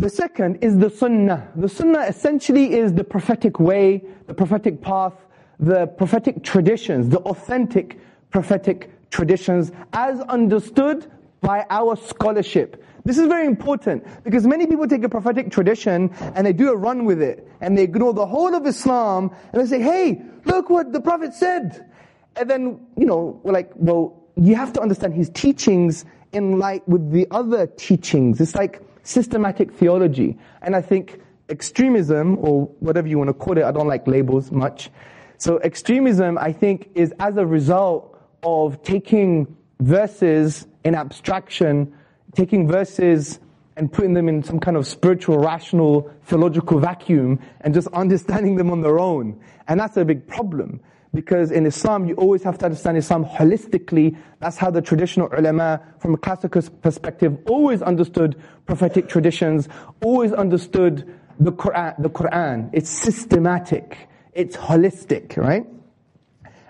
The second is the sunnah. The sunnah essentially is the prophetic way, the prophetic path, the prophetic traditions, the authentic prophetic traditions as understood by our scholarship. This is very important because many people take a prophetic tradition and they do a run with it and they ignore the whole of Islam and they say, hey, look what the Prophet said. And then, you know, we're like, well, you have to understand his teachings in light with the other teachings. It's like systematic theology. And I think extremism, or whatever you want to call it, I don't like labels much. So extremism, I think, is as a result of taking verses in abstraction, taking verses and putting them in some kind of spiritual, rational, theological vacuum and just understanding them on their own. And that's a big problem. Because in Islam, you always have to understand Islam holistically. That's how the traditional ulama, from a classical perspective, always understood prophetic traditions, always understood the Quran. The Quran. It's systematic. It's holistic, right?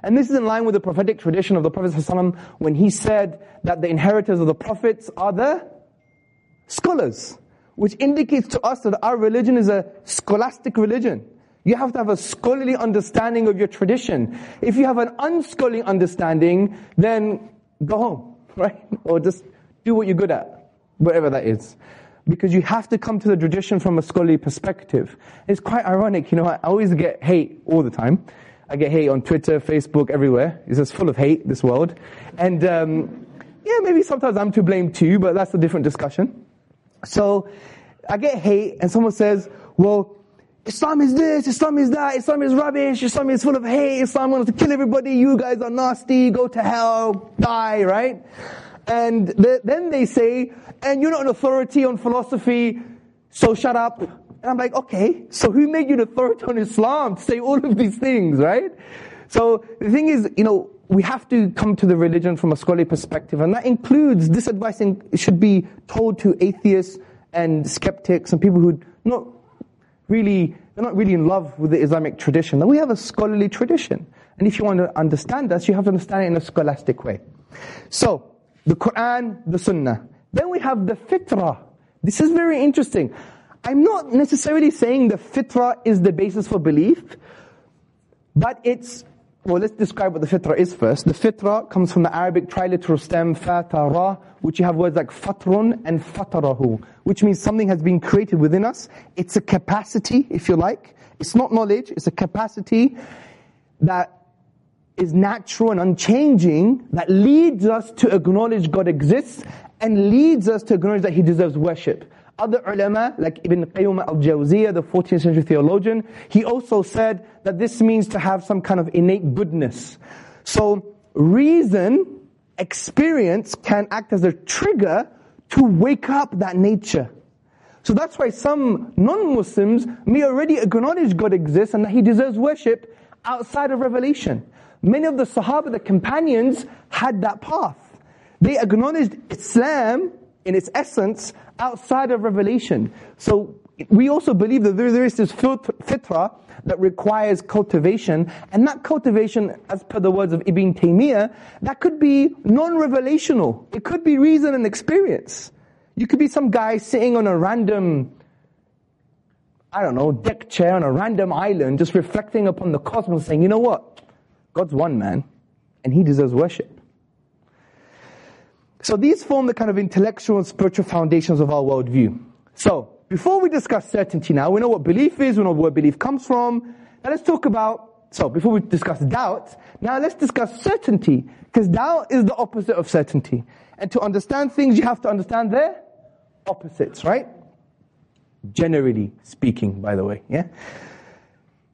And this is in line with the prophetic tradition of the Prophet ﷺ when he said that the inheritors of the prophets are the scholars, which indicates to us that our religion is a scholastic religion. You have to have a scholarly understanding of your tradition. If you have an unscholarly understanding, then go home, right? Or just do what you're good at, whatever that is. Because you have to come to the tradition from a scholarly perspective. It's quite ironic, you know, I always get hate all the time. I get hate on Twitter, Facebook, everywhere. It's just full of hate, this world. And um, yeah, maybe sometimes I'm to blame too, but that's a different discussion. So I get hate, and someone says, well, Islam is this, Islam is that, Islam is rubbish, Islam is full of hate, Islam wants to kill everybody, you guys are nasty, go to hell, die, right? And then they say, and you're not an authority on philosophy, so shut up. And I'm like, okay, so who made you an authority on Islam to say all of these things, right? So the thing is, you know, we have to come to the religion from a scholarly perspective, and that includes this advice should be told to atheists and skeptics and people who not really, they're not really in love with the Islamic tradition. That we have a scholarly tradition. And if you want to understand us, you have to understand it in a scholastic way. So, the Quran, the Sunnah. Then we have the fitrah. This is very interesting. I'm not necessarily saying the fitrah is the basis for belief, but it's, well, let's describe what the fitrah is first. The fitrah comes from the Arabic triliteral stem fatara, which you have words like fatrun and fatarahu, which means something has been created within us. It's a capacity, if you like. It's not knowledge, it's a capacity that is natural and unchanging that leads us to acknowledge God exists and leads us to acknowledge that He deserves worship. Other ulama, like Ibn Qayyim al-Jawziyah, the 14th century theologian, he also said that this means to have some kind of innate goodness. So, reason, experience can act as a trigger to wake up that nature. So that's why some non-Muslims may already acknowledge God exists and that He deserves worship outside of revelation. Many of the Sahaba, the companions, had that path. They acknowledged Islam in its essence outside of revelation. So we also believe that there, is this fitrah that requires cultivation, and that cultivation, as per the words of Ibn Taymiyyah, that could be non-revelational. It could be reason and experience. You could be some guy sitting on a random, I don't know, deck chair on a random island, just reflecting upon the cosmos, saying, you know what? God's one man, and he deserves worship. So these form the kind of intellectual and spiritual foundations of our worldview. So, before we discuss certainty now, we know what belief is, we know where belief comes from. Now let's talk about, so before we discuss doubt, now let's discuss certainty, because doubt is the opposite of certainty. And to understand things, you have to understand their opposites, right? Generally speaking, by the way, yeah?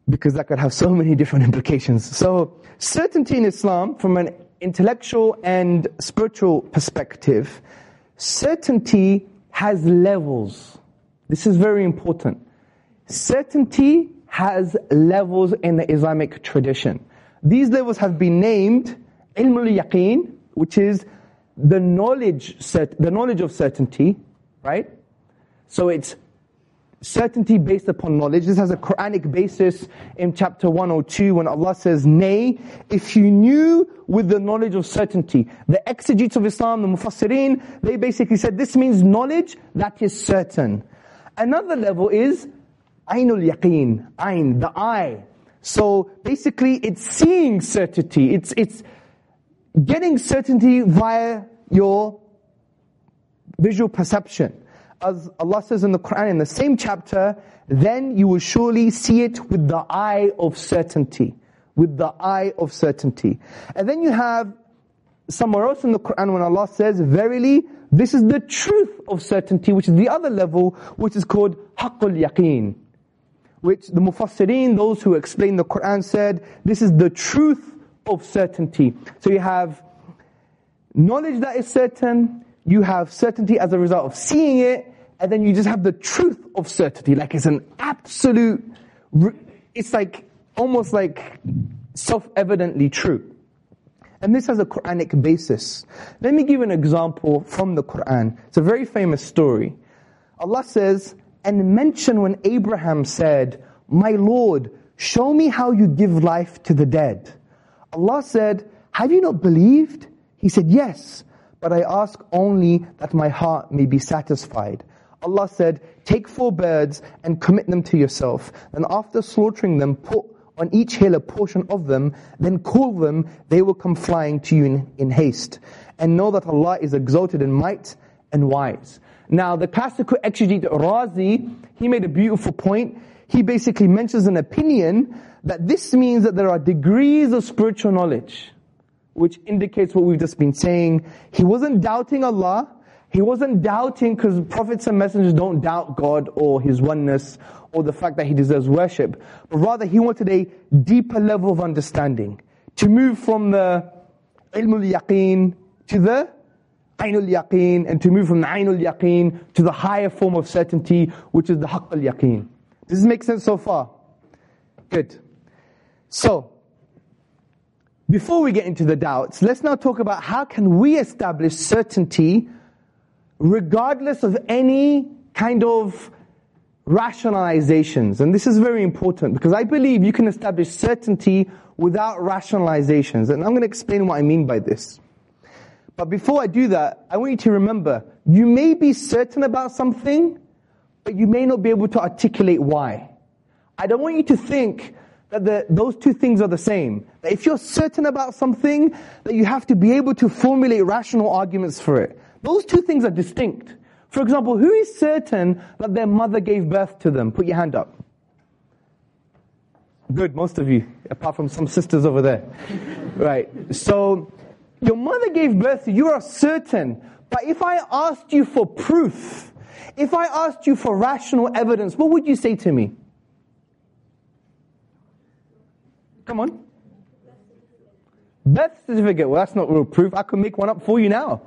Because that could have so many different implications. So, certainty in Islam, from an intellectual and spiritual perspective, certainty has levels. This is very important. Certainty has levels in the Islamic tradition. These levels have been named ilm al-yaqeen, which is the knowledge, the knowledge of certainty, right? So it's certainty based upon knowledge. This has a Quranic basis in chapter 102 when Allah says, Nay, if you knew with the knowledge of certainty. The exegetes of Islam, the Mufassirin, they basically said this means knowledge that is certain. Another level is Ainul Yaqeen, Ain, the eye. So basically it's seeing certainty. It's, it's getting certainty via your visual perception. As Allah says in the Quran in the same chapter, then you will surely see it with the eye of certainty. With the eye of certainty. And then you have somewhere else in the Quran when Allah says, Verily, this is the truth of certainty, which is the other level, which is called Haqqul Yaqeen. Which the Mufassirin, those who explain the Quran said, this is the truth of certainty. So you have knowledge that is certain, you have certainty as a result of seeing it, and then you just have the truth of certainty. Like it's an absolute, it's like, almost like self-evidently true. And this has a Quranic basis. Let me give an example from the Quran. It's a very famous story. Allah says, and mention when Abraham said, My Lord, show me how you give life to the dead. Allah said, Have you not believed? He said, Yes, but I ask only that my heart may be satisfied. Allah said, Take four birds and commit them to yourself. And after slaughtering them, put on each hill a portion of them, then call them, they will come flying to you in, in haste. And know that Allah is exalted in might and wise. Now, the classical exegete Razi, he made a beautiful point. He basically mentions an opinion that this means that there are degrees of spiritual knowledge, which indicates what we've just been saying. He wasn't doubting Allah, he wasn't doubting because prophets and messengers don't doubt God or His oneness or the fact that He deserves worship. But rather, he wanted a deeper level of understanding. To move from the ilmul yaqeen to the ainul yaqeen and to move from the ainul yaqeen to the higher form of certainty, which is the haqqul yaqeen. Does this make sense so far? Good. So, before we get into the doubts, let's now talk about how can we establish certainty regardless of any kind of rationalizations. And this is very important because I believe you can establish certainty without rationalizations. And I'm going to explain what I mean by this. But before I do that, I want you to remember, you may be certain about something, but you may not be able to articulate why. I don't want you to think the, those two things are the same. If you're certain about something, that you have to be able to formulate rational arguments for it. Those two things are distinct. For example, who is certain that their mother gave birth to them? Put your hand up. Good, most of you, apart from some sisters over there. right. So, your mother gave birth you are certain. But if I asked you for proof, if I asked you for rational evidence, what would you say to me? Come on. Birth certificate. Well, that's not real proof. I could make one up for you now.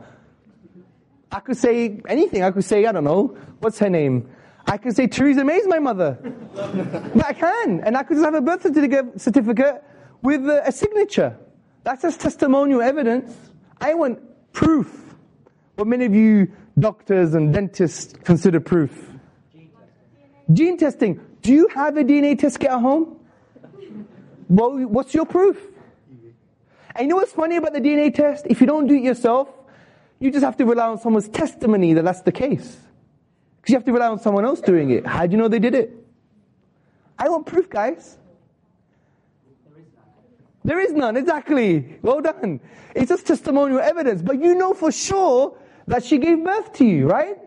I could say anything. I could say, I don't know, what's her name? I could say Theresa May is my mother. but I can. And I could just have a birth certificate with a signature. That's just testimonial evidence. I want proof. What many of you doctors and dentists consider proof. Gene testing. Do you have a DNA test kit at home? Well, what's your proof? And you know what's funny about the DNA test? If you don't do it yourself, you just have to rely on someone's testimony that that's the case. Because you have to rely on someone else doing it. How do you know they did it? I want proof, guys. There is none, exactly. Well done. It's just testimonial evidence. But you know for sure that she gave birth to you, right?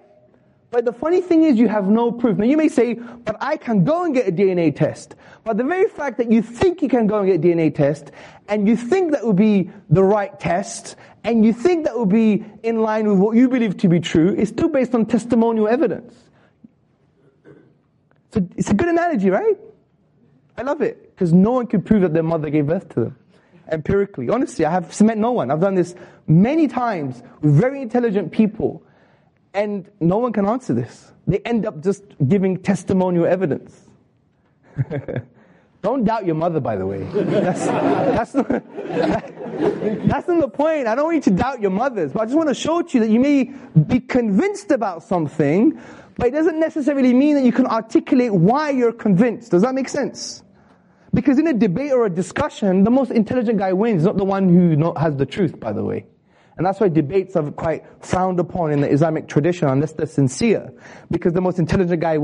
But the funny thing is you have no proof. Now you may say, but I can go and get a DNA test. But the very fact that you think you can go and get a DNA test, and you think that would be the right test, and you think that would be in line with what you believe to be true, is still based on testimonial evidence. So it's a good analogy, right? I love it. Because no one could prove that their mother gave birth to them. Empirically. Honestly, I have met no one. I've done this many times with very intelligent people and no one can answer this. They end up just giving testimonial evidence. don't doubt your mother, by the way. That's, that's, not, that's not the point. I don't want you to doubt your mothers, but I just want to show to you that you may be convinced about something, but it doesn't necessarily mean that you can articulate why you're convinced. Does that make sense? Because in a debate or a discussion, the most intelligent guy wins, not the one who has the truth, by the way. And that's why debates are quite frowned upon in the Islamic tradition unless they're sincere. Because the most intelligent guy will